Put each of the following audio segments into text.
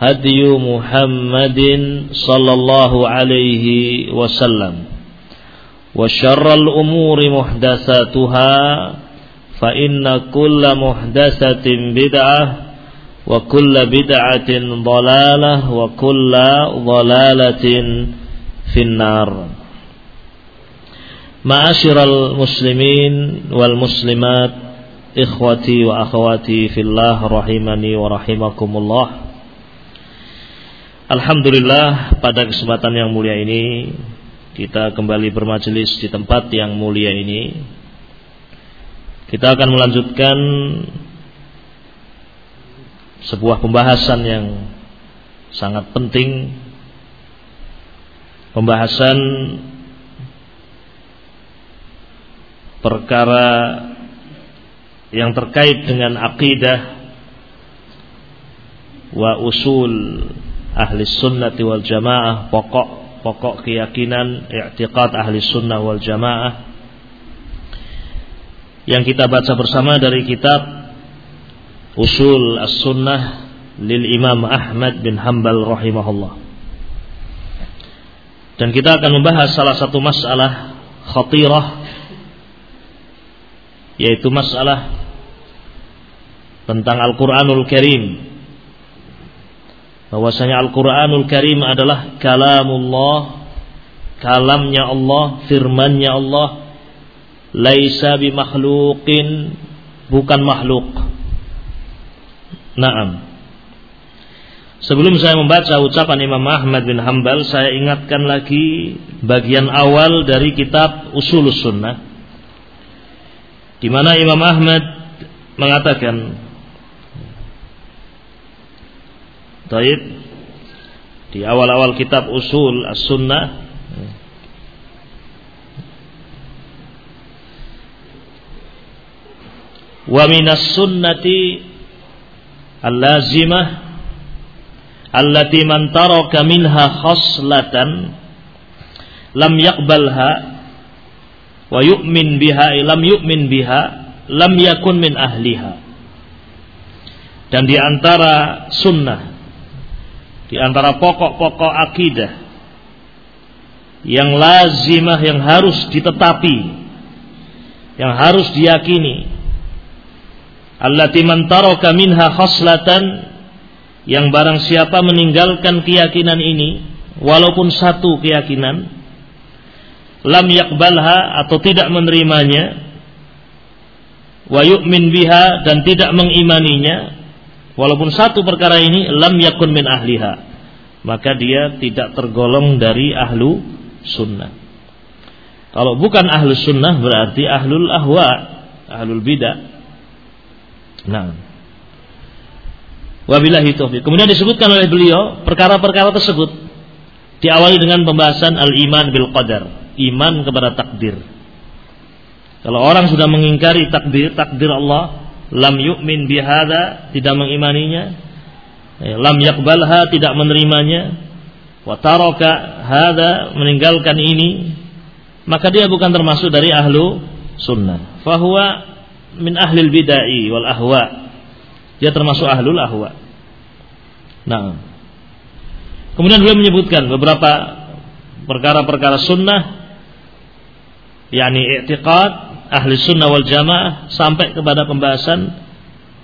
هدي محمد صلى الله عليه وسلم. وشر الأمور محدثاتها فإن كل محدثة بدعة وكل بدعة ضلالة وكل ضلالة في النار. معاشر المسلمين والمسلمات إخوتي وأخواتي في الله رحمني ورحمكم الله Alhamdulillah pada kesempatan yang mulia ini kita kembali bermajelis di tempat yang mulia ini. Kita akan melanjutkan sebuah pembahasan yang sangat penting pembahasan perkara yang terkait dengan akidah wa usul ahli sunnati wal jamaah pokok pokok keyakinan i'tiqad ahli sunnah wal jamaah. Yang kita baca bersama dari kitab usul as-sunnah lil imam Ahmad bin Hanbal rahimahullah. Dan kita akan membahas salah satu masalah khatirah yaitu masalah tentang Al-Quranul Karim bahwasanya Al-Qur'anul Karim adalah kalamullah, kalamnya Allah, firmannya Allah, laisa bimakhluqin, bukan makhluk. Naam. Sebelum saya membaca ucapan Imam Ahmad bin Hambal, saya ingatkan lagi bagian awal dari kitab Usulus Sunnah, di mana Imam Ahmad mengatakan Taib. Di awal-awal kitab usul as-sunnah. Wa minas sunnati al-lazimah allati man taraka minha khaslatan lam yaqbalha wa yu'min biha lam yu'min biha lam yakun min ahliha. Dan di antara sunnah di antara pokok-pokok akidah yang lazimah yang harus ditetapi yang harus diyakini allati man taraka minha khaslatan yang barang siapa meninggalkan keyakinan ini walaupun satu keyakinan lam yakbalha atau tidak menerimanya wa yu'min biha dan tidak mengimaninya Walaupun satu perkara ini lam yakun min ahliha, maka dia tidak tergolong dari ahlu sunnah. Kalau bukan ahlu sunnah berarti ahlul ahwa, ahlul bidah. Nah. Wabillahi taufiq. Kemudian disebutkan oleh beliau perkara-perkara tersebut diawali dengan pembahasan al-iman bil qadar, iman kepada takdir. Kalau orang sudah mengingkari takdir, takdir Allah, lam yu'min bihada, tidak mengimaninya, ya, lam yakbalha, tidak menerimanya, wa taraka hada, meninggalkan ini, maka dia bukan termasuk dari ahlu sunnah. Fahuwa min ahlil bidai wal ahwa. Dia termasuk ahlul ahwa. Nah. Kemudian beliau menyebutkan beberapa perkara-perkara sunnah yakni i'tiqad ahli sunnah wal jamaah sampai kepada pembahasan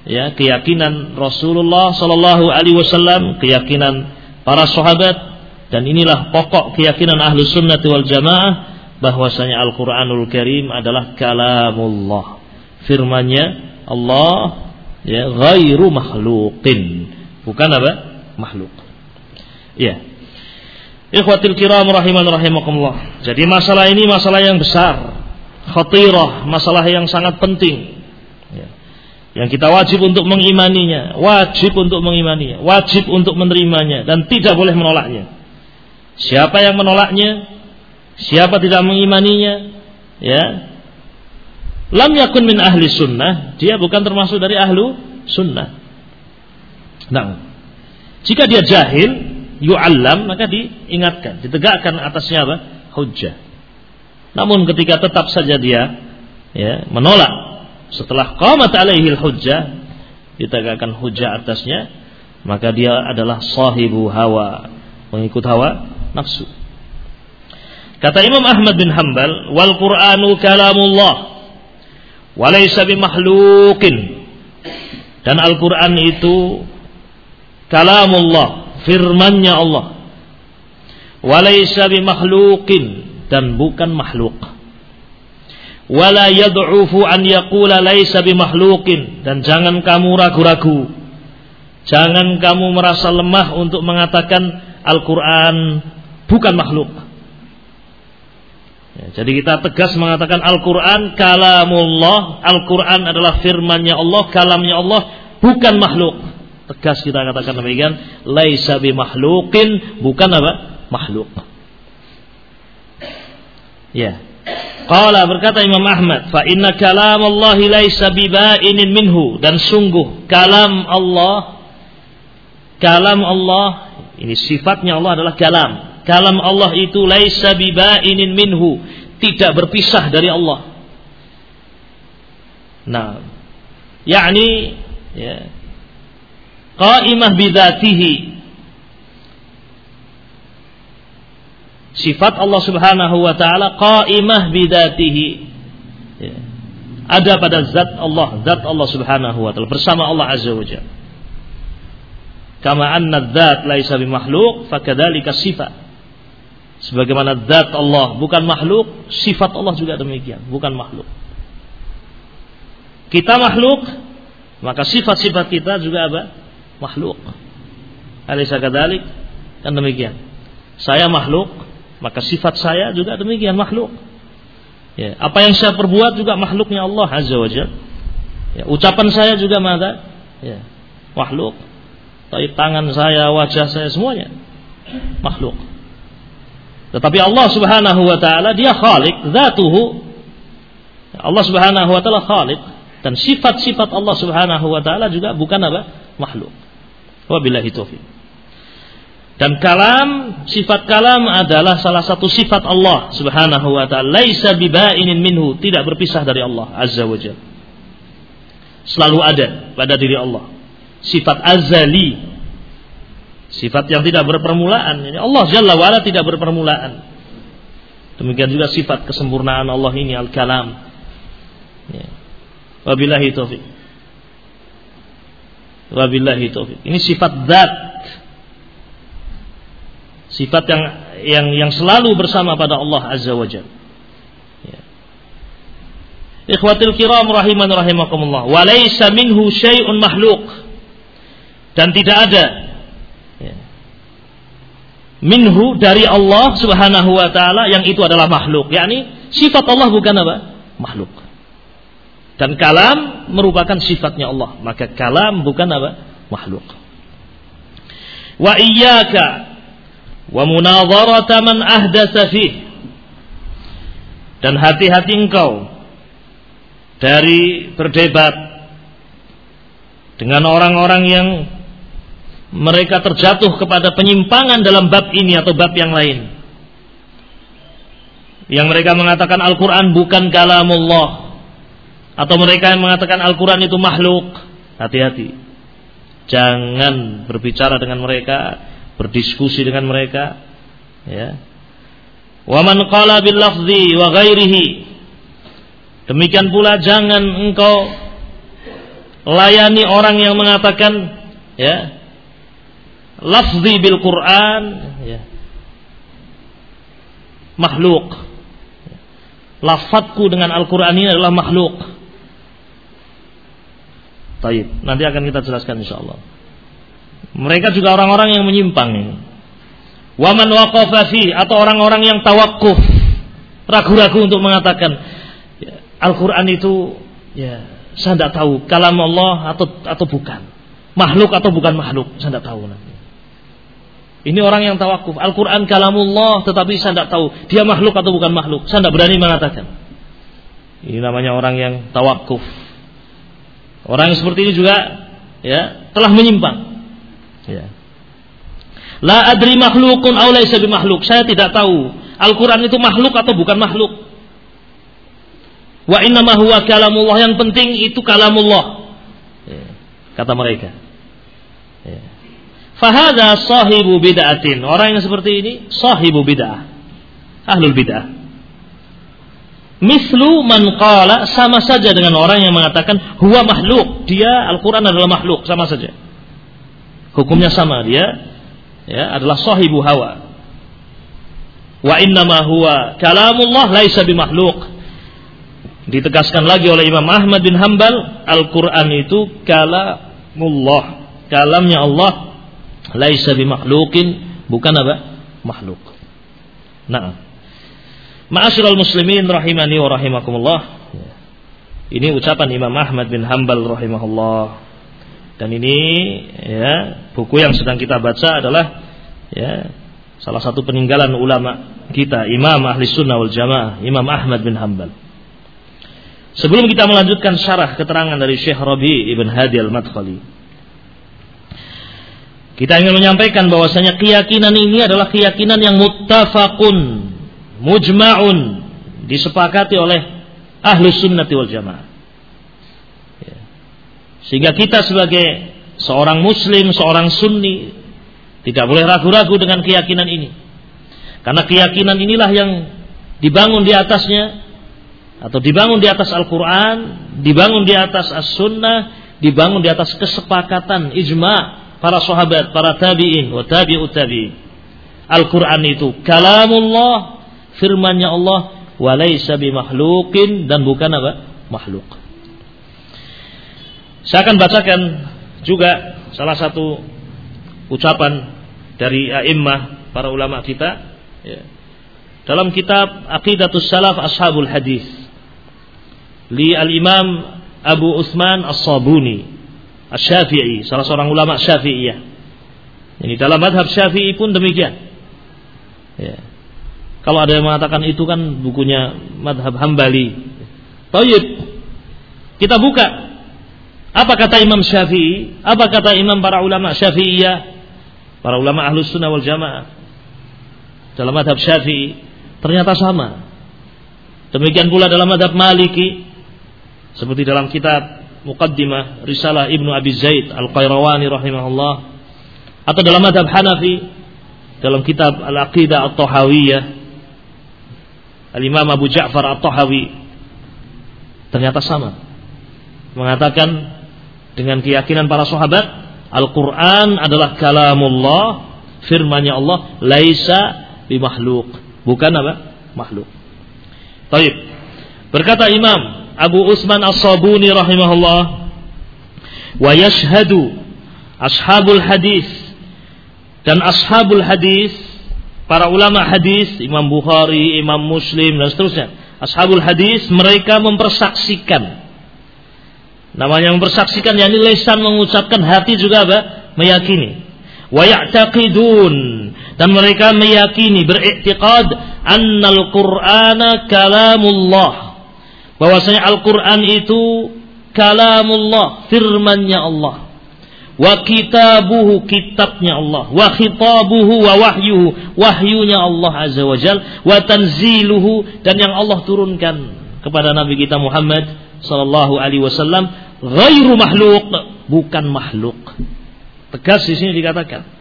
ya keyakinan Rasulullah sallallahu alaihi wasallam, keyakinan para sahabat dan inilah pokok keyakinan ahli sunnah wal jamaah bahwasanya Al-Qur'anul Karim adalah kalamullah. Firman-Nya Allah ya ghairu makhluqin. Bukan apa? Makhluk. Ya. Ikhwatil kiram rahiman rahimakumullah. Jadi masalah ini masalah yang besar, khatirah, masalah yang sangat penting. Ya. Yang kita wajib untuk mengimaninya, wajib untuk mengimaninya, wajib untuk menerimanya dan tidak boleh menolaknya. Siapa yang menolaknya Siapa tidak mengimaninya, ya, lam yakun min ahli sunnah, dia bukan termasuk dari ahlu sunnah. Nah, jika dia jahil, yu'allam, maka diingatkan, ditegakkan atasnya apa? Hujjah. Namun ketika tetap saja dia ya, menolak setelah qamat alaihi hujjah ditegakkan hujjah atasnya maka dia adalah sahibu hawa mengikut hawa nafsu Kata Imam Ahmad bin Hambal, wal Qur'anu kalamullah wa laysa bimakhluqin. Dan Al-Qur'an itu kalamullah, firmannya Allah. Wa laysa bimakhluqin dan bukan makhluk. Wala yad'ufu an yaqula laysa bimakhluqin dan jangan kamu ragu-ragu. Jangan kamu merasa lemah untuk mengatakan Al-Qur'an bukan makhluk. Ya, jadi kita tegas mengatakan Al-Quran kalamullah. Al-Quran adalah firmannya Allah, kalamnya Allah, bukan makhluk. Tegas kita katakan demikian. Laisa makhlukin bukan apa? Makhluk. Ya. Qala berkata Imam Ahmad, fa inna kalam Allah laisa bibainin minhu dan sungguh kalam Allah kalam Allah ini sifatnya Allah adalah kalam Kalam Allah itu laisa bibainin minhu, tidak berpisah dari Allah. Nah, yakni ya, qaimah bidzatihi. Sifat Allah Subhanahu wa taala qaimah bidzatihi. Ya. Ada pada zat Allah, zat Allah Subhanahu wa taala bersama Allah Azza wa Jalla. Kama anna dzat laisa bimakhluq, fakadzalika sifat. Sebagaimana zat Allah bukan makhluk, sifat Allah juga demikian, bukan makhluk. Kita makhluk, maka sifat-sifat kita juga apa? Makhluk. Alisa kadalik kan demikian. Saya makhluk, maka sifat saya juga demikian makhluk. Ya, apa yang saya perbuat juga makhluknya Allah Azza wa Jalla. Ya, ucapan saya juga mata, ya, makhluk. Tapi tangan saya, wajah saya semuanya makhluk. Tetapi Allah Subhanahu wa taala dia Khalik, zatuhu. Allah Subhanahu wa taala Khalik dan sifat-sifat Allah Subhanahu wa taala juga bukan apa? makhluk. Wabillahi taufik. Dan kalam, sifat kalam adalah salah satu sifat Allah Subhanahu wa taala. Laisa bibainin minhu, tidak berpisah dari Allah Azza wa Jalla. Selalu ada pada diri Allah. Sifat azali Sifat yang tidak berpermulaan. Ini Allah Jalla wa'ala tidak berpermulaan. Demikian juga sifat kesempurnaan Allah ini al-kalam. Ya. Wabillahi taufik. Wabillahi taufik. Ini sifat zat. Sifat yang yang yang selalu bersama pada Allah Azza wa Jalla. Ya. Ikhwatil kiram rahiman rahimakumullah. Walaysa minhu syai'un makhluk. Dan tidak ada minhu dari Allah Subhanahu wa taala yang itu adalah makhluk yakni sifat Allah bukan apa makhluk dan kalam merupakan sifatnya Allah maka kalam bukan apa makhluk wa iyyaka wa munadharata man ahdatsa dan hati-hati engkau dari berdebat dengan orang-orang yang mereka terjatuh kepada penyimpangan dalam bab ini atau bab yang lain. Yang mereka mengatakan Al-Quran bukan kalamullah. Atau mereka yang mengatakan Al-Quran itu makhluk. Hati-hati. Jangan berbicara dengan mereka. Berdiskusi dengan mereka. Ya. Wa man qala bil lafzi wa ghairihi. Demikian pula jangan engkau layani orang yang mengatakan ya lafzi bil Quran ya. makhluk lafadku dengan Al-Quran ini adalah makhluk Taib. Nanti akan kita jelaskan insya Allah. Mereka juga orang-orang yang menyimpang. Waman waqafa atau orang-orang yang tawakuf, ragu-ragu untuk mengatakan ya, Al-Qur'an itu ya saya tidak tahu kalam Allah atau atau bukan. Makhluk atau bukan makhluk, saya tidak tahu. Ini orang yang tawakuf. Al-Quran kalamullah tetapi saya tidak tahu. Dia makhluk atau bukan makhluk. Saya tidak berani mengatakan. Ini namanya orang yang tawakuf. Orang yang seperti ini juga ya telah menyimpang. Ya. La adri makhlukun aw laisa makhluk. Saya tidak tahu Al-Quran itu makhluk atau bukan makhluk. Wa inna huwa kalamullah. Yang penting itu kalamullah. Ya. Kata mereka. Ya. Fahada sahibu bid'atin. Orang yang seperti ini sahibu bid'ah. Ahlul bid'ah. Mislu man qala sama saja dengan orang yang mengatakan huwa makhluk. Dia Al-Qur'an adalah makhluk, sama saja. Hukumnya sama dia ya adalah sahibu hawa. Wa innama huwa kalamullah laisa bimakhluk. Ditegaskan lagi oleh Imam Ahmad bin Hambal, Al-Qur'an itu kalamullah. Kalamnya Allah laisa bimakhluqin bukan apa? makhluk. Nah. Ma'asyiral muslimin rahimani wa rahimakumullah. Ini ucapan Imam Ahmad bin Hambal rahimahullah. Dan ini ya, buku yang sedang kita baca adalah ya, salah satu peninggalan ulama kita, Imam Ahli Sunnah wal Jamaah, Imam Ahmad bin Hambal. Sebelum kita melanjutkan syarah keterangan dari Syekh Rabi ibn Hadi al-Madkhali, kita ingin menyampaikan bahwasanya keyakinan ini adalah keyakinan yang muttafaqun, mujma'un, disepakati oleh ahlu sunnati wal jamaah. Sehingga kita sebagai seorang muslim, seorang sunni, tidak boleh ragu-ragu dengan keyakinan ini. Karena keyakinan inilah yang dibangun di atasnya atau dibangun di atas Al-Quran, dibangun di atas As-Sunnah, dibangun di atas kesepakatan ijma' para sahabat, para tabi'in, wa tabi'ut tabi'in. Al-Quran itu kalamullah, firmannya Allah, wa laysa bimakhluqin dan bukan apa? Makhluk. Saya akan bacakan juga salah satu ucapan dari a'immah para ulama kita ya. dalam kitab Aqidatus Salaf Ashabul Hadis li al-Imam Abu Utsman As-Sabuni Syafi'i, salah seorang ulama Syafi'iyah. Ini dalam madhab Syafi'i pun demikian. Ya. Kalau ada yang mengatakan itu kan bukunya madhab Hambali. Tayyib. Kita buka. Apa kata Imam Syafi'i? Apa kata Imam para ulama Syafi'iyah? Para ulama Ahlus Sunnah wal Jamaah. Dalam madhab Syafi'i. Ternyata sama. Demikian pula dalam madhab Maliki. Seperti dalam kitab muqaddimah risalah Ibnu Abi Zaid Al-Qayrawani rahimahullah atau dalam madhab Hanafi dalam kitab Al-Aqidah At-Tahawiyah Al-Imam Abu Ja'far At-Tahawi ternyata sama mengatakan dengan keyakinan para sahabat Al-Quran adalah kalamullah firmannya Allah laisa bimakhluk bukan apa? makhluk Taib berkata Imam Abu Usman As-Sabuni rahimahullah wa yashhadu ashabul hadis dan ashabul hadis para ulama hadis, Imam Bukhari, Imam Muslim dan seterusnya. Ashabul hadis mereka mempersaksikan. Namanya mempersaksikan yakni lesan mengucapkan hati juga apa? meyakini. Wa ya'taqidun dan mereka meyakini beriktikad annal Qur'ana kalamullah. Bahwasanya Al-Qur'an itu kalamullah, firmannya Allah wa kitabuhu kitabnya Allah wa khitabuhu wa wahyuhu wahyunya Allah azza wa jal wa tanziluhu dan yang Allah turunkan kepada Nabi kita Muhammad sallallahu alaihi wasallam ghairu makhluk bukan makhluk tegas di sini dikatakan.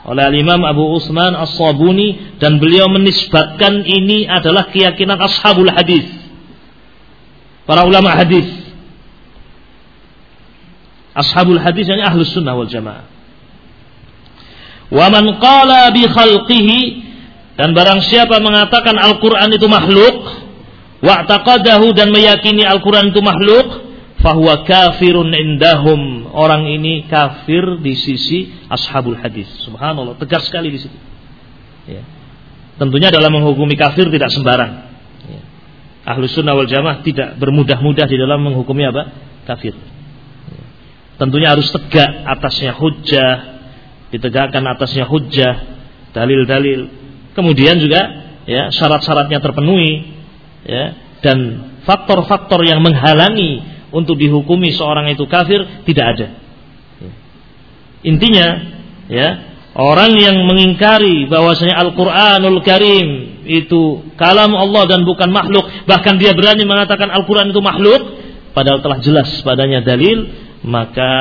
Oleh Imam Abu Utsman As-Sabuni dan beliau menisbatkan ini adalah keyakinan ashabul hadis. Para ulama hadis. Ashabul hadis yang ahlus sunnah wal jamaah. Wa man qala bi khalqihi dan barang siapa mengatakan Al-Quran itu makhluk wa'taqadahu dan meyakini Al-Quran itu makhluk fahuwa kafirun indahum. Orang ini kafir di sisi ashabul hadis. Subhanallah tegas sekali di situ. Ya. tentunya dalam menghukumi kafir tidak sembarang. Ya. ahlus sunnah wal jamaah tidak bermudah-mudah di dalam menghukumi apa? Kafir. Tentunya harus tegak atasnya hujah, ditegakkan atasnya hujah, dalil-dalil. Kemudian juga ya syarat-syaratnya terpenuhi ya dan faktor-faktor yang menghalangi untuk dihukumi seorang itu kafir tidak ada. Intinya ya orang yang mengingkari bahwasanya Al-Qur'anul Karim itu kalam Allah dan bukan makhluk, bahkan dia berani mengatakan Al-Qur'an itu makhluk padahal telah jelas padanya dalil maka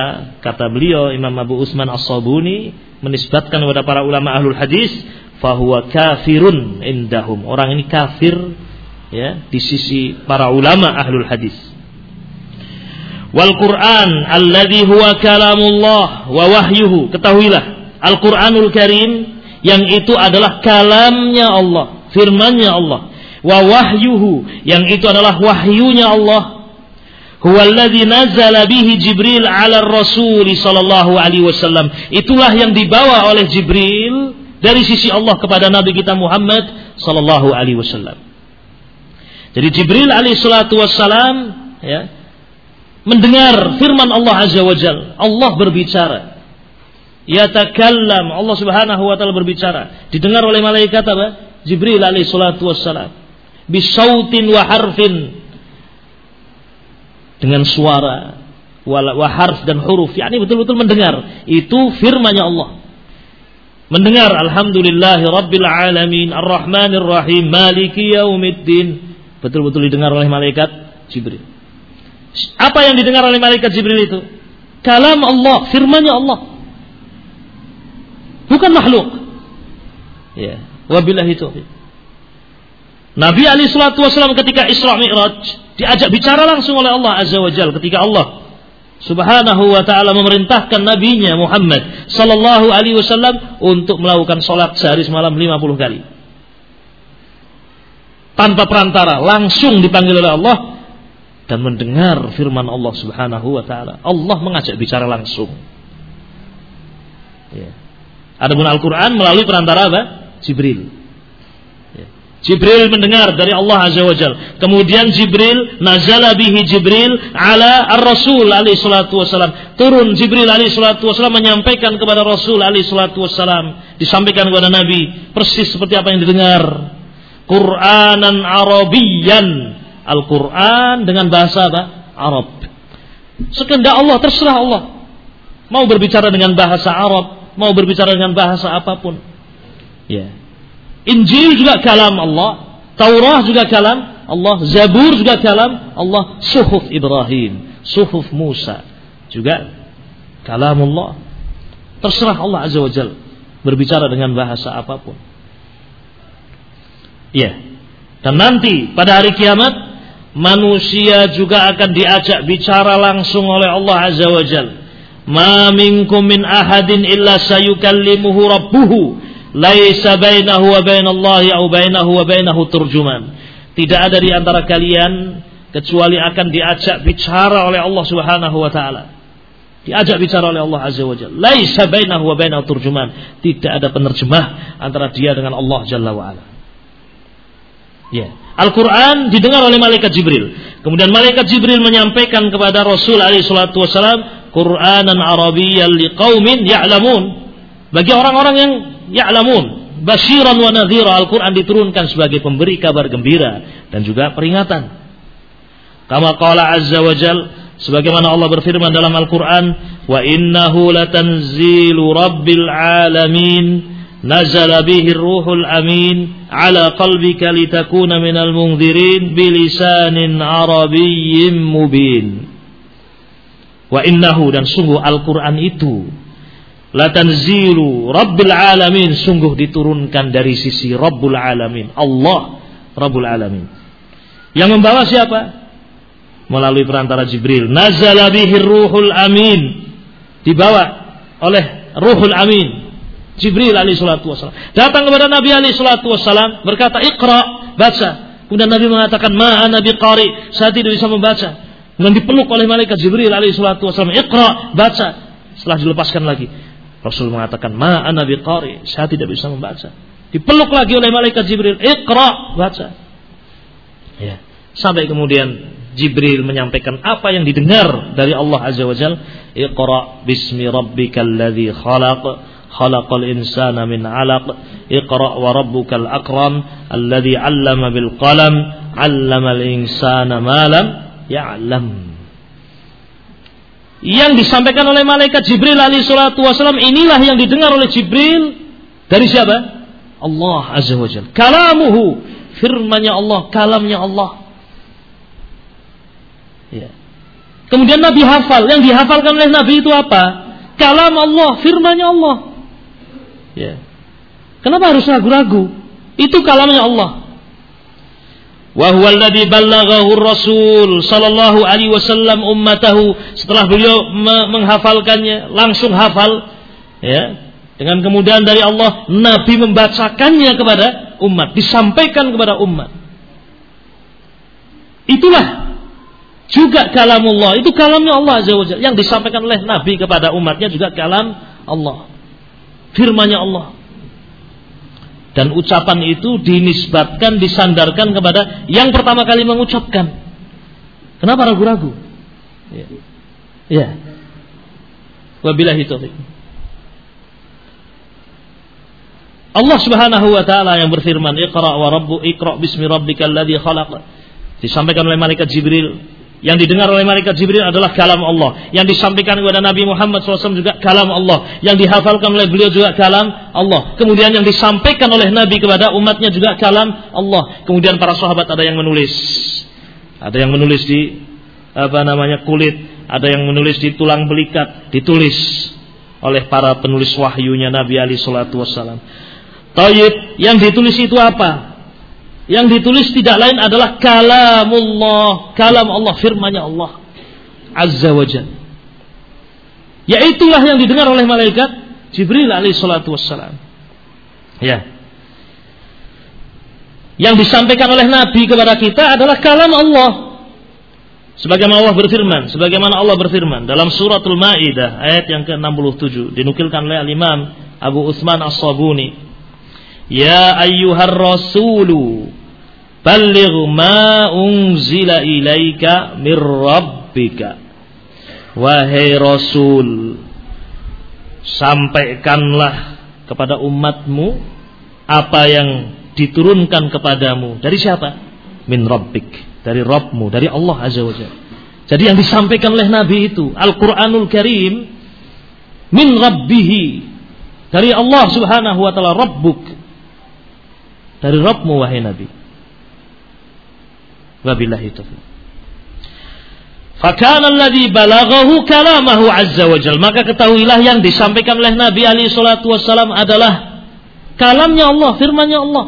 kata beliau Imam Abu Usman As-Sabuni menisbatkan kepada para ulama ahlul hadis fahuwa kafirun indahum orang ini kafir ya di sisi para ulama ahlul hadis wal Quran alladhi huwa kalamullah wa wahyuhu ketahuilah Al Quranul Karim yang itu adalah kalamnya Allah firmannya Allah wa wahyuhu yang itu adalah wahyunya Allah Huwallazi nazala bihi Jibril ala Rasul sallallahu alaihi wasallam. Itulah yang dibawa oleh Jibril dari sisi Allah kepada Nabi kita Muhammad sallallahu alaihi wasallam. Jadi Jibril alaihi salatu wasallam ya mendengar firman Allah azza wajal. Allah berbicara. Ya takallam Allah Subhanahu wa taala berbicara. Didengar oleh malaikat apa? Jibril alaihi salatu wasallam. Bisautin wa harfin. Dengan suara. Wa harf dan huruf. Yakni betul-betul mendengar. Itu firman-Nya Allah. Mendengar. Alhamdulillahi rabbil alamin. Arrahmanir rahim. Maliki yaumiddin. Betul-betul didengar oleh malaikat Jibril apa yang didengar oleh malaikat Jibril itu? Kalam Allah firman-Nya Allah. Bukan makhluk. Ya. Wabillahi taufiq. Nabi Ali Shallallahu Wasallam ketika Isra Mi'raj diajak bicara langsung oleh Allah Azza wa Jal ketika Allah Subhanahu wa taala memerintahkan nabinya Muhammad sallallahu alaihi wasallam untuk melakukan salat sehari semalam 50 kali. Tanpa perantara, langsung dipanggil oleh Allah dan mendengar firman Allah Subhanahu wa taala. Allah mengajak bicara langsung. Ya. Adapun Al-Qur'an melalui perantara apa? Jibril. Jibril mendengar dari Allah Azza wa Jal. Kemudian Jibril nazala bihi Jibril ala ar-Rasul alaihi salatu wasalam. Turun Jibril alaihi salatu wasalam menyampaikan kepada Rasul alaihi salatu wasalam, disampaikan kepada Nabi persis seperti apa yang didengar. Qur'anan Arabiyan. Al-Qur'an dengan bahasa apa? Arab. Sekehendak Allah, terserah Allah. Mau berbicara dengan bahasa Arab, mau berbicara dengan bahasa apa pun. Ya. Injil juga kalam Allah, Taurah juga kalam Allah, Zabur juga kalam Allah, Suhuf Ibrahim, Suhuf Musa juga kalam Allah. Terserah Allah Azza wa Jal berbicara dengan bahasa apa pun. Ya. Dan nanti pada hari kiamat manusia juga akan diajak bicara langsung oleh Allah Azza wa Jal. Ma minkum min ahadin illa sayukallimuhu rabbuhu laisa bainahu wa bainallahi au bainahu wa bainahu turjuman. Tidak ada di antara kalian kecuali akan diajak bicara oleh Allah Subhanahu wa taala. Diajak bicara oleh Allah Azza wa Jalla. Laisa bainahu wa bainahu turjuman. Tidak ada penerjemah antara dia dengan Allah Jalla wa ala. Ya. Al-Quran didengar oleh malaikat Jibril. Kemudian malaikat Jibril menyampaikan kepada Rasul alaihi salatu wasalam Qur'anan Arabiyyan liqaumin ya'lamun. Bagi orang-orang yang ya'lamun, basyiran wa nadhira Al-Qur'an diturunkan sebagai pemberi kabar gembira dan juga peringatan. Kama qala azza wa jal sebagaimana Allah berfirman dalam Al-Qur'an wa innahu latanzilu rabbil alamin nazala bihi ruhul amin ala qalbika litakuna minal munzirin bilisanin arabiyyin mubin wa innahu dan sungguh Al-Qur'an itu latanzilu rabbil alamin sungguh diturunkan dari sisi Rabbul alamin Allah Rabbul alamin yang membawa siapa melalui perantara Jibril. Nazala bihi ruhul amin. Dibawa oleh ruhul amin. Jibril alaihi salatu wasallam. Datang kepada Nabi alaihi salatu wasallam berkata, "Iqra, baca." Kemudian Nabi mengatakan, "Ma ana biqari." Saya tidak bisa membaca. Kemudian dipeluk oleh malaikat Jibril alaihi salatu wasallam, "Iqra, baca." Setelah dilepaskan lagi, Rasul mengatakan, "Ma ana biqari." Saya tidak bisa membaca. Dipeluk lagi oleh malaikat Jibril, "Iqra, baca." Ya. Sampai kemudian Jibril menyampaikan apa yang didengar dari Allah Azza wa Jal. Iqra bismi rabbikal ladzi khalaq khalaqal insana min 'alaq. Iqra wa rabbukal akram alladzi 'allama bil qalam 'allamal insana ma lam ya'lam. Yang disampaikan oleh malaikat Jibril alaihi salatu wasallam inilah yang didengar oleh Jibril dari siapa? Allah Azza wa Jalla. Kalamuhu firmannya Allah, kalamnya Allah. Ya. Kemudian Nabi hafal, yang dihafalkan oleh Nabi itu apa? Kalam Allah, firmannya Allah. Ya. Kenapa harus ragu-ragu? Itu kalamnya Allah. Wa huwa alladhi ballaghahu Rasul sallallahu alaihi wasallam ummatahu setelah beliau menghafalkannya langsung hafal ya dengan kemudahan dari Allah Nabi membacakannya kepada umat disampaikan kepada umat itulah juga kalamullah itu kalamnya Allah azza wajalla yang disampaikan oleh nabi kepada umatnya juga kalam Allah firmannya Allah. Dan ucapan itu dinisbatkan disandarkan kepada yang pertama kali mengucapkan. Kenapa ragu-ragu? Ya. Ya. Wabillahi taufiq. Allah Subhanahu wa taala yang berfirman Iqra wa rabbu iqra bismi rabbikal ladzi khalaq. Disampaikan oleh malaikat Jibril yang didengar oleh malaikat Jibril adalah kalam Allah. Yang disampaikan kepada Nabi Muhammad SAW juga kalam Allah. Yang dihafalkan oleh beliau juga kalam Allah. Kemudian yang disampaikan oleh Nabi kepada umatnya juga kalam Allah. Kemudian para sahabat ada yang menulis. Ada yang menulis di apa namanya kulit. Ada yang menulis di tulang belikat. Ditulis oleh para penulis wahyunya Nabi Ali Shallallahu Wasallam. Tayyib yang ditulis itu apa? Yang ditulis tidak lain adalah kalamullah, kalam Allah, firmannya Allah Azza wa Jalla. Yaitulah yang didengar oleh malaikat Jibril alaihi salatu wassalam. Ya. Yang disampaikan oleh Nabi kepada kita adalah kalam Allah. Sebagaimana Allah berfirman, sebagaimana Allah berfirman dalam suratul Maidah ayat yang ke-67 dinukilkan oleh Al-Imam Abu Utsman As-Sabuni. Ya ayyuhar rasulu Balligh ma unzila ilaika mir rabbika. Wahai Rasul, sampaikanlah kepada umatmu apa yang diturunkan kepadamu dari siapa? Min rabbik, dari Rabbmu, dari Allah Azza wa Jalla. Jadi yang disampaikan oleh Nabi itu Al-Qur'anul Karim min rabbihi dari Allah Subhanahu wa taala Rabbuk. Dari Rabbmu wahai Nabi. Wabillahi taufiq. Fakana alladhi balaghahu kalamahu azza wa jal. Maka ketahuilah yang disampaikan oleh Nabi Ali salatu wassalam adalah kalamnya Allah, firmannya Allah.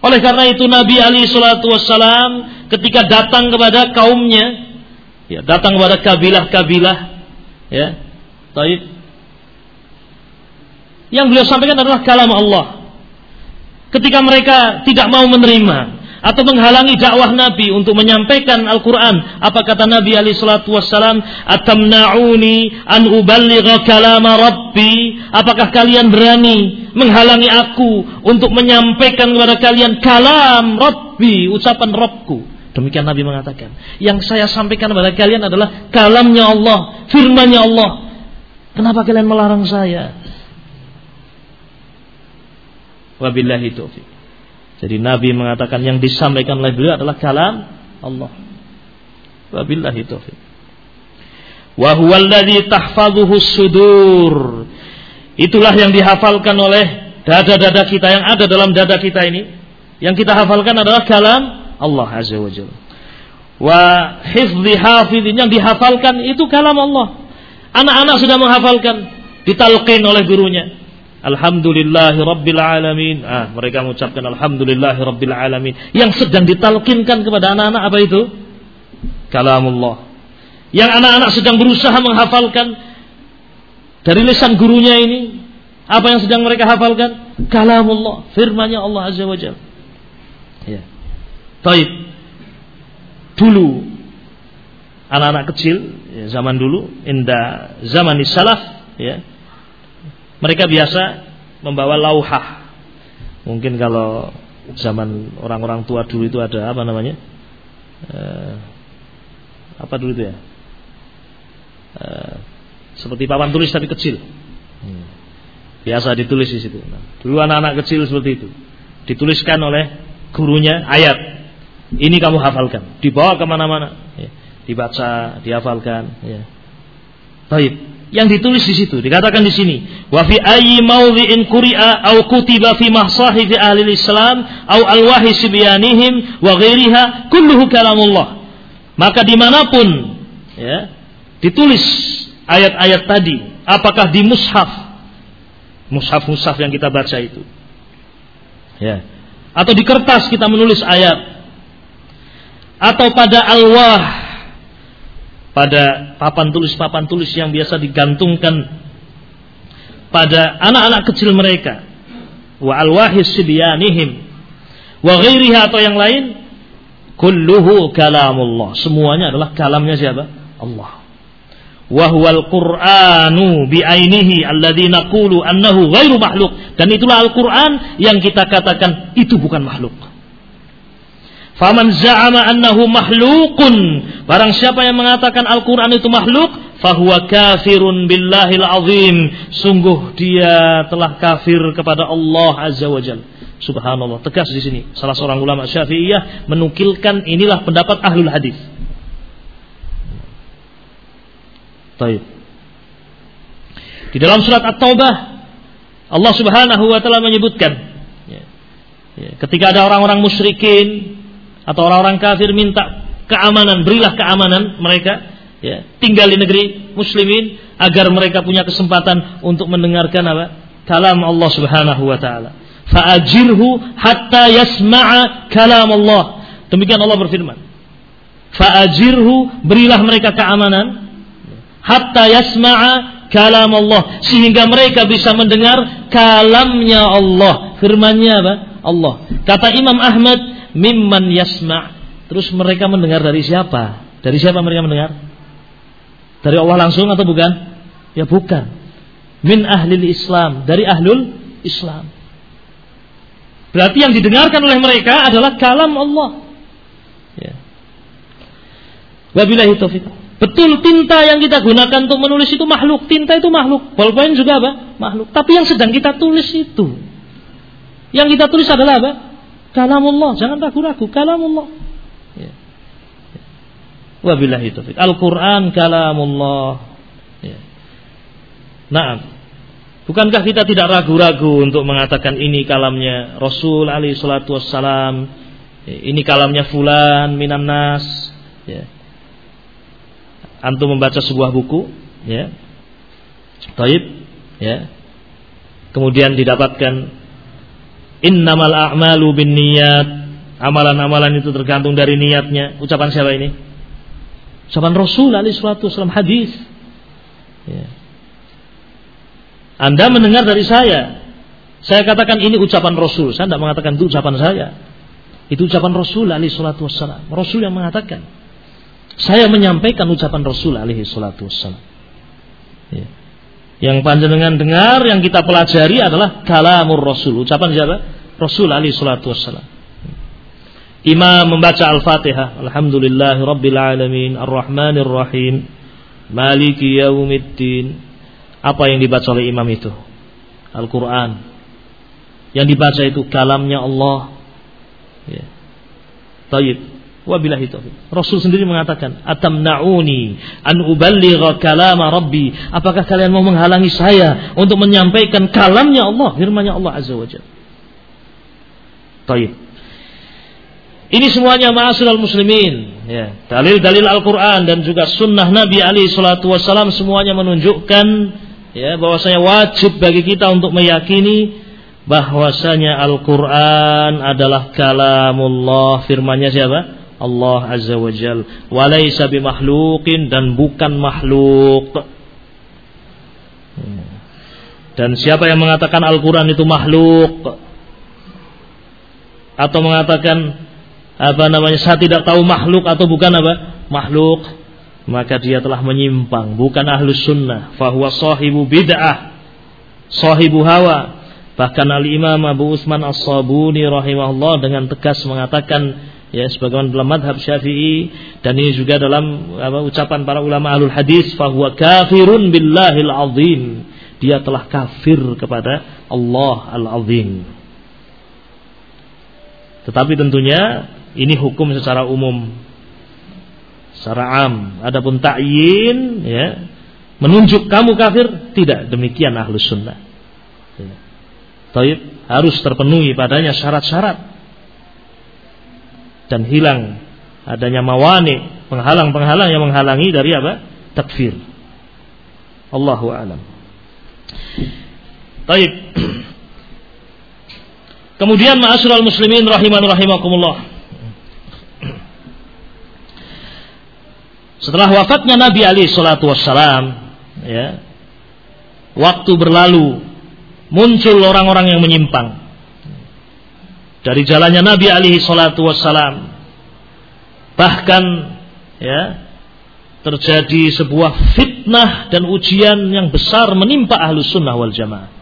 Oleh karena itu Nabi Ali salatu wassalam ketika datang kepada kaumnya, ya, datang kepada kabilah-kabilah, ya, taib. Yang beliau sampaikan adalah kalam Allah ketika mereka tidak mau menerima, atau menghalangi dakwah Nabi untuk menyampaikan Al-Quran. Apa kata Nabi alaihi salatu wassalam? Atamna'uni an uballigha kalama Rabbi. Apakah kalian berani menghalangi aku untuk menyampaikan kepada kalian kalam Rabbi, ucapan Rabbku? Demikian Nabi mengatakan. Yang saya sampaikan kepada kalian adalah kalamnya Allah, firmannya Allah. Kenapa kalian melarang saya? Wabillahi taufiq. Jadi Nabi mengatakan yang disampaikan oleh beliau adalah kalam Allah. Wabillahi taufiq. Wa huwa alladhi tahfazuhu sudur. Itulah yang dihafalkan oleh dada-dada kita yang ada dalam dada kita ini. Yang kita hafalkan adalah kalam Allah Azza wa Jalla. Wa hifdhi hafidhin yang dihafalkan itu kalam Allah. Anak-anak sudah menghafalkan, ditalqin oleh gurunya. Alhamdulillahi Rabbil Alamin. Ah, mereka mengucapkan Alhamdulillahi Rabbil Alamin. Yang sedang ditalkinkan kepada anak-anak apa itu? Kalamullah. Yang anak-anak sedang berusaha menghafalkan dari lisan gurunya ini. Apa yang sedang mereka hafalkan? Kalamullah. Firmannya Allah Azza wa Jalla. Ya. Taib. Dulu anak-anak kecil ya, zaman dulu indah zaman salaf ya mereka biasa membawa lauhah. Mungkin kalau zaman orang-orang tua dulu itu ada apa namanya? Eh, apa dulu itu ya? Eh, seperti papan tulis tapi kecil. Hmm. Biasa ditulis di situ. Nah, dulu anak-anak kecil seperti itu. Dituliskan oleh gurunya ayat. Ini kamu hafalkan. Dibawa ke mana-mana. Ya. Dibaca, dihafalkan. Ya. Baik yang ditulis di situ. Dikatakan di sini, wa fi ayyi mawdhi'in quri'a aw kutiba fi mahsahifi ahli Islam aw alwahi sibyanihim wa ghairiha kulluhu kalamullah. Maka di mana pun ya, ditulis ayat-ayat tadi, apakah di mushaf, mushaf-mushaf yang kita baca itu, ya, atau di kertas kita menulis ayat, atau pada alwah pada papan tulis papan tulis yang biasa digantungkan pada anak-anak kecil mereka. Wa alwahis sibyanihim wa ghairiha atau yang lain kulluhu kalamullah. Semuanya adalah kalamnya siapa? Allah. Wa huwal qur'anu bi ainihi alladzi naqulu annahu ghairu makhluk dan itulah Al-Qur'an yang kita katakan itu bukan makhluk Faman za'ama annahu mahlukun. Barang siapa yang mengatakan Al-Quran itu makhluk. Fahuwa kafirun billahil azim. Sungguh dia telah kafir kepada Allah Azza wa Jal. Subhanallah. Tegas di sini. Salah seorang ulama syafi'iyah menukilkan inilah pendapat ahlul hadis. Taib. Di dalam surat At-Taubah Allah Subhanahu wa taala menyebutkan ya, ya, ketika ada orang-orang musyrikin atau orang-orang kafir minta keamanan, berilah keamanan mereka ya, tinggal di negeri muslimin agar mereka punya kesempatan untuk mendengarkan apa? kalam Allah Subhanahu wa taala. Fa'ajirhu hatta yasma'a kalam Allah. Demikian Allah berfirman. Fa'ajirhu berilah mereka keamanan hatta yasma'a kalam Allah sehingga mereka bisa mendengar kalamnya Allah firmannya apa Allah kata Imam Ahmad mimman yasma' terus mereka mendengar dari siapa? Dari siapa mereka mendengar? Dari Allah langsung atau bukan? Ya bukan. Min ahli Islam. Dari ahlul Islam. Berarti yang didengarkan oleh mereka adalah kalam Allah. Ya. Wabillahi taufiq. Betul tinta yang kita gunakan untuk menulis itu makhluk, tinta itu makhluk, bolpen juga apa? Makhluk. Tapi yang sedang kita tulis itu, yang kita tulis adalah apa? Kalamullah, jangan ragu-ragu, kalamullah. Ya. Wabillahi taufik. Al-Quran kalamullah. Ya. Nah, bukankah kita tidak ragu-ragu untuk mengatakan ini kalamnya Rasul alaihi salatu wassalam, ya, ini kalamnya fulan minan nas, ya. Antum membaca sebuah buku, ya. Taib, ya. Kemudian didapatkan Innamal a'malu bin niyat. Amalan-amalan itu tergantung dari niatnya. Ucapan siapa ini? Ucapan Rasul alaihi salatu wasallam hadis. Ya. Anda mendengar dari saya. Saya katakan ini ucapan Rasul. Saya tidak mengatakan itu ucapan saya. Itu ucapan Rasul alaihi salatu wassalam. Rasul yang mengatakan. Saya menyampaikan ucapan Rasul alaihi salatu wassalam. Ya. Yang panjenengan dengar, yang kita pelajari adalah kalamur Rasul. Ucapan siapa? Rasul alaihi salatu wassalam. Imam membaca Al-Fatihah. Alhamdulillahi Rabbil Alamin. Ar-Rahmanir Rahim. Maliki Yaumiddin. Apa yang dibaca oleh imam itu? Al-Quran. Yang dibaca itu kalamnya Allah. Ya. Wabillahi taufiq. Rasul sendiri mengatakan, "Atamna'uni an uballigha kalama Rabbi?" Apakah kalian mau menghalangi saya untuk menyampaikan kalamnya Allah, firman-Nya Allah Azza wa Jalla? Ini semuanya ma'asyiral muslimin, ya. Dalil-dalil Al-Qur'an dan juga sunnah Nabi alaihi salatu wasallam semuanya menunjukkan ya bahwasanya wajib bagi kita untuk meyakini bahwasanya Al-Qur'an adalah kalamullah firmannya siapa? Allah Azza wa Jal. Walaysa bimakhluqin dan bukan makhluk. Dan siapa yang mengatakan Al-Quran itu makhluk? Atau mengatakan apa namanya saya tidak tahu makhluk atau bukan apa? Makhluk. Maka dia telah menyimpang. Bukan ahlus sunnah. Fahuwa sahibu bid'ah. Sahibu hawa. Bahkan Al-Imam Abu Usman As-Sabuni rahimahullah dengan tegas mengatakan ya sebagaimana dalam madhab Syafi'i dan ini juga dalam apa, ucapan para ulama alul hadis fahuwa kafirun billahil azim. Dia telah kafir kepada Allah al-azim. Tetapi tentunya ini hukum secara umum. Secara am. Adapun ta'yin ya menunjuk kamu kafir tidak. Demikian ahlus sunnah. Ya. Taib harus terpenuhi padanya syarat-syarat dan hilang adanya mawani penghalang-penghalang yang menghalangi dari apa? takfir. Allahu a'lam. Taib. Kemudian ma'asyiral muslimin rahiman rahimakumullah. Setelah wafatnya Nabi Ali salatu wassalam, ya, waktu berlalu muncul orang-orang yang menyimpang dari jalannya Nabi alaihi salatu wassalam. Bahkan ya terjadi sebuah fitnah dan ujian yang besar menimpa ahlu sunnah wal jamaah.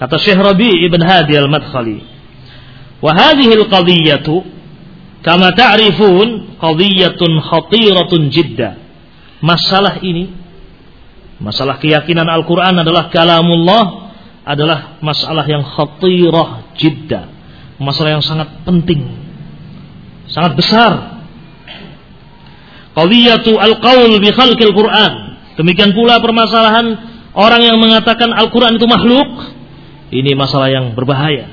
Kata Syekh Rabi ibn Hadi al-Madkhali wa hadhihi al-qadiyatu kama ta'rifun qadiyatun khatiratun jidda. Masalah ini masalah keyakinan Al-Quran adalah kalamullah adalah masalah yang khatirah jidda. Masalah yang sangat penting. Sangat besar. Qawiyatu al-qawl bi khalqil Qur'an. Demikian pula permasalahan orang yang mengatakan Al-Quran itu makhluk. Ini masalah yang berbahaya.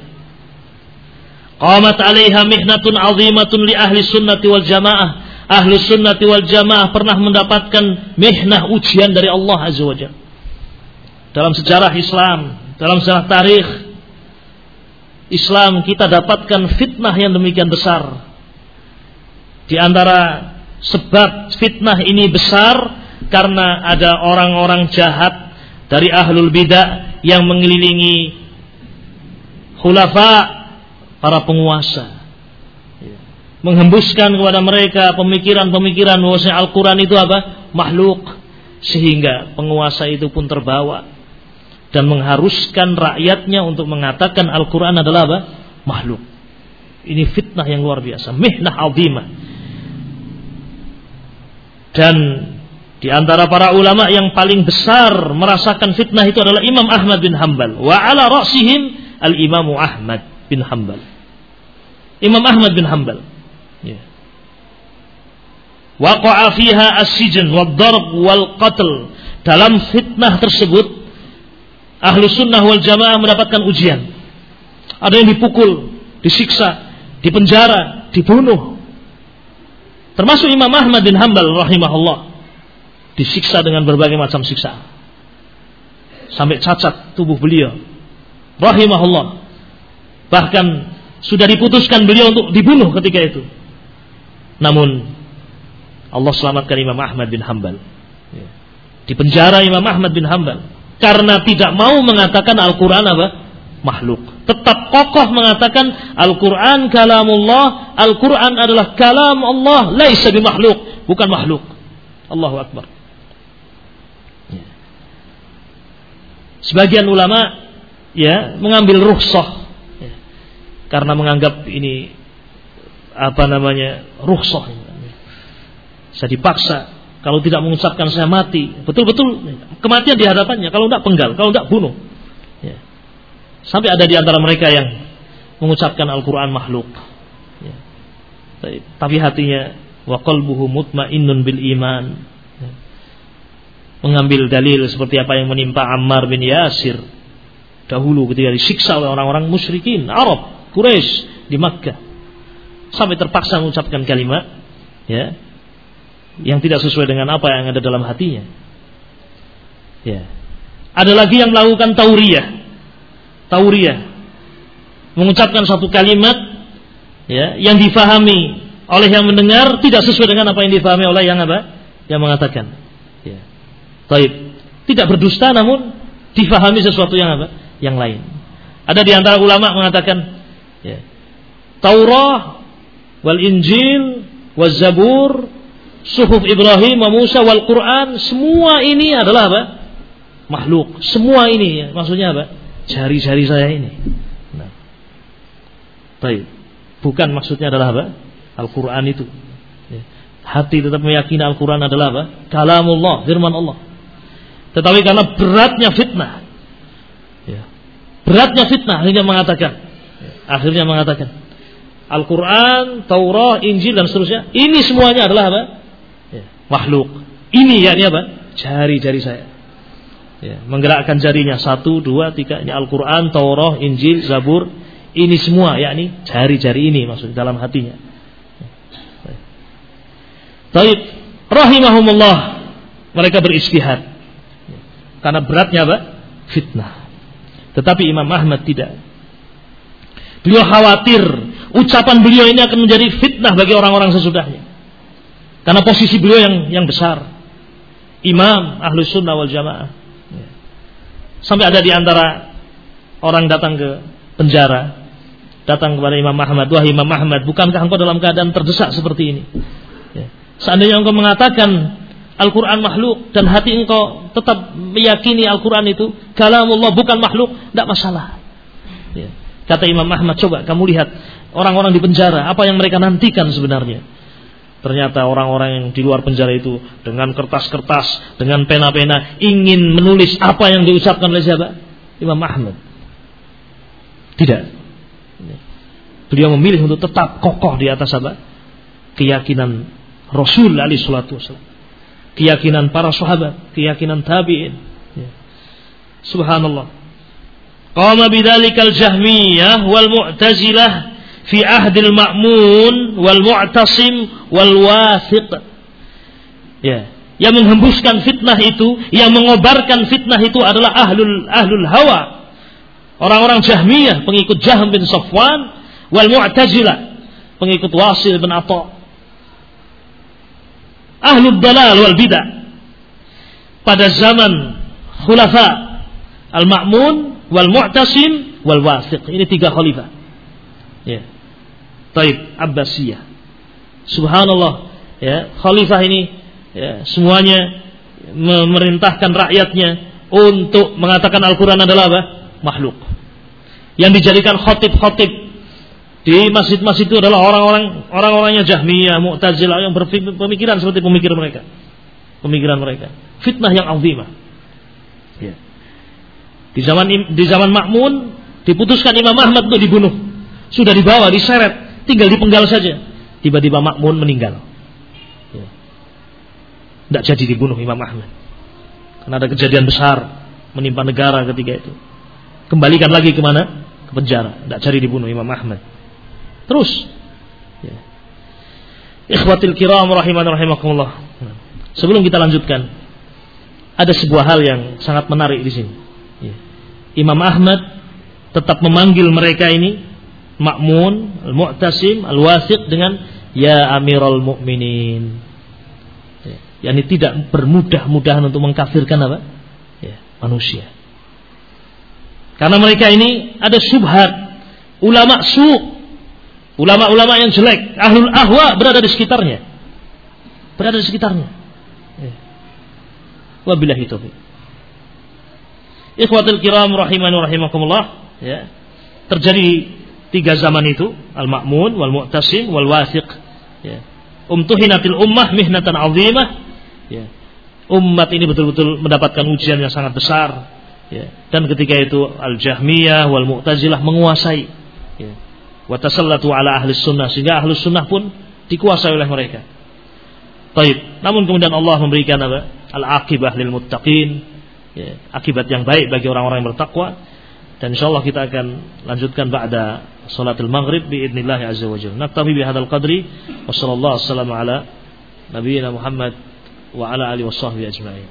Qamat alaiha mihnatun azimatun li ahli sunnati wal jamaah. Ahli sunnati wal jamaah pernah mendapatkan mihnah ujian dari Allah Azza wa Jalla. Dalam sejarah Islam, dalam sejarah tarikh Islam kita dapatkan fitnah yang demikian besar. Di antara sebab fitnah ini besar karena ada orang-orang jahat dari ahlul bidah yang mengelilingi khulafa para penguasa. Menghembuskan kepada mereka pemikiran-pemikiran bahwasanya Al-Quran itu apa? Makhluk. Sehingga penguasa itu pun terbawa dan mengharuskan rakyatnya untuk mengatakan Al-Quran adalah apa? Makhluk. Ini fitnah yang luar biasa. Mihnah azimah. Dan di antara para ulama yang paling besar merasakan fitnah itu adalah Imam Ahmad bin Hambal. Wa ala ra'sihim al-Imam Ahmad bin Hambal. Imam Ahmad bin Hambal. Ya. Waqa'a fiha as-sijn wad-darb wal-qatl. Dalam fitnah tersebut ahlu sunnah wal jamaah mendapatkan ujian. Ada yang dipukul, disiksa, dipenjara, dibunuh. Termasuk Imam Ahmad bin Hambal rahimahullah. Disiksa dengan berbagai macam siksa. Sampai cacat tubuh beliau. Rahimahullah. Bahkan sudah diputuskan beliau untuk dibunuh ketika itu. Namun Allah selamatkan Imam Ahmad bin Hambal. Di penjara Imam Ahmad bin Hambal karena tidak mau mengatakan Al-Quran apa? makhluk. Tetap kokoh mengatakan Al-Quran kalamullah, Al-Quran adalah kalam Allah, laisa makhluk, bukan makhluk. Allahu Akbar. Ya. Sebagian ulama ya mengambil rukhsah ya, karena menganggap ini apa namanya rukhsah. Saya dipaksa kalau tidak mengucapkan saya mati. Betul-betul kematian di hadapannya. Kalau tidak penggal, kalau tidak bunuh. Ya. Sampai ada di antara mereka yang mengucapkan Al-Quran makhluk. Ya. Tapi hatinya wa qalbuhu mutmainnun bil iman. Ya. Mengambil dalil seperti apa yang menimpa Ammar bin Yasir dahulu ketika disiksa oleh orang-orang musyrikin Arab, Quraisy di Makkah. Sampai terpaksa mengucapkan kalimat ya yang tidak sesuai dengan apa yang ada dalam hatinya. Ya. Ada lagi yang melakukan tauriyah. Tauriyah. Mengucapkan satu kalimat ya yang difahami oleh yang mendengar tidak sesuai dengan apa yang difahami oleh yang apa? Yang mengatakan. Ya. Taib. tidak berdusta namun difahami sesuatu yang apa? Yang lain. Ada di antara ulama mengatakan ya Taurah wal Injil wal Zabur suhuf Ibrahim Musa wal Quran semua ini adalah apa makhluk semua ini ya. maksudnya apa jari-jari saya ini. Nah. Baik. Bukan maksudnya adalah apa? Al-Quran itu. Ya. Hati tetap meyakini Al-Quran adalah apa? Kalamullah, firman Allah. Tetapi karena beratnya fitnah. Ya. Beratnya fitnah akhirnya mengatakan. Ya. Akhirnya mengatakan. Al-Quran, Taurat, Injil dan seterusnya. Ini semuanya adalah apa? Ya. Makhluk. Ini yakni apa? Jari-jari saya ya, menggerakkan jarinya satu dua tiga ini Al-Quran, Taurat, Injil, Zabur ini semua yakni jari-jari ini maksud dalam hatinya. Taib rahimahumullah mereka beristihad karena beratnya apa? Fitnah. Tetapi Imam Ahmad tidak. Beliau khawatir ucapan beliau ini akan menjadi fitnah bagi orang-orang sesudahnya. Karena posisi beliau yang yang besar. Imam ahlu sunnah wal jamaah. Sampai ada di antara orang datang ke penjara, datang kepada Imam Ahmad, wah Imam Ahmad, bukankah engkau dalam keadaan terdesak seperti ini? Ya. Seandainya engkau mengatakan Al-Quran makhluk dan hati engkau tetap meyakini Al-Quran itu kalamullah bukan makhluk, tidak masalah. Ya. Kata Imam Ahmad, coba kamu lihat orang-orang di penjara, apa yang mereka nantikan sebenarnya. Ternyata orang-orang yang di luar penjara itu dengan kertas-kertas, dengan pena-pena ingin menulis apa yang diucapkan oleh siapa? Imam Ahmad. Tidak. Beliau memilih untuk tetap kokoh di atas apa? Keyakinan Rasul salatu wasallam. Keyakinan para sahabat, keyakinan tabi'in. Ya. Subhanallah. Qama bidzalikal jahmiyah wal mu'tazilah fi ahdil ma'mun wal mu'tasim wal wasiq. Ya, yang menghembuskan fitnah itu, yang mengobarkan fitnah itu adalah ahlul ahlul hawa. Orang-orang Jahmiyah, pengikut Jahm bin Safwan, wal Mu'tazilah, pengikut Wasil bin Atha. Ahlul dalal wal bidah. Pada zaman khulafa al-Ma'mun wal Mu'tasim wal Wasiq. Ini tiga khalifah. Ya. Taib Abbasiyah. Subhanallah, ya, khalifah ini ya, semuanya memerintahkan rakyatnya untuk mengatakan Al-Qur'an adalah apa? makhluk. Yang dijadikan khotib-khotib di masjid-masjid itu adalah orang-orang orang-orangnya Jahmiyah, Mu'tazilah yang berpemikiran seperti pemikiran mereka. Pemikiran mereka. Fitnah yang azimah. Ya. Di zaman di zaman Makmun diputuskan Imam Ahmad untuk dibunuh. Sudah dibawa, diseret tinggal dipenggal saja. Tiba-tiba Makmun meninggal. Tidak ya. jadi dibunuh Imam Ahmad. Karena ada kejadian besar menimpa negara ketika itu. Kembalikan lagi ke mana? Ke penjara. Tidak cari dibunuh Imam Ahmad. Terus. Ya. Ikhwatil kiram rahiman rahimakumullah. Sebelum kita lanjutkan, ada sebuah hal yang sangat menarik di sini. Ya. Imam Ahmad tetap memanggil mereka ini Ma'mun, Al-Mu'tasim, Al-Wasiq dengan Ya Amirul Mukminin. Ya, ini tidak bermudah-mudahan untuk mengkafirkan apa? Ya, manusia. Karena mereka ini ada subhat, ulama su, ulama-ulama yang jelek, ahlul ahwa berada di sekitarnya. Berada di sekitarnya. Ya. Wabillahi taufiq. Ikhwatul kiram rahimani rahimakumullah, ya. Terjadi tiga zaman itu, al-ma'mun wal mu'tasim wal wasiq, ya. Umtuhinatil ummah mihnatan azimah, ya. Umat ini betul-betul mendapatkan ujian yang sangat besar, Ya. Dan ketika itu Al-Jahmiyah wal Mu'tazilah menguasai. Ya. Wa tasallatu ala ahli sunnah sehingga ahli sunnah pun dikuasai oleh mereka. Taib. Namun kemudian Allah memberikan apa? Al-aqibah lil muttaqin. Ya. Akibat yang baik bagi orang-orang yang bertakwa dan insyaallah kita akan lanjutkan ba'da salatul maghrib biidznillah azza wa jalla. Naktafi bihadzal qadri wa sallallahu wasallam ala nabiyina Muhammad wa ala alihi washabbihi ajma'in.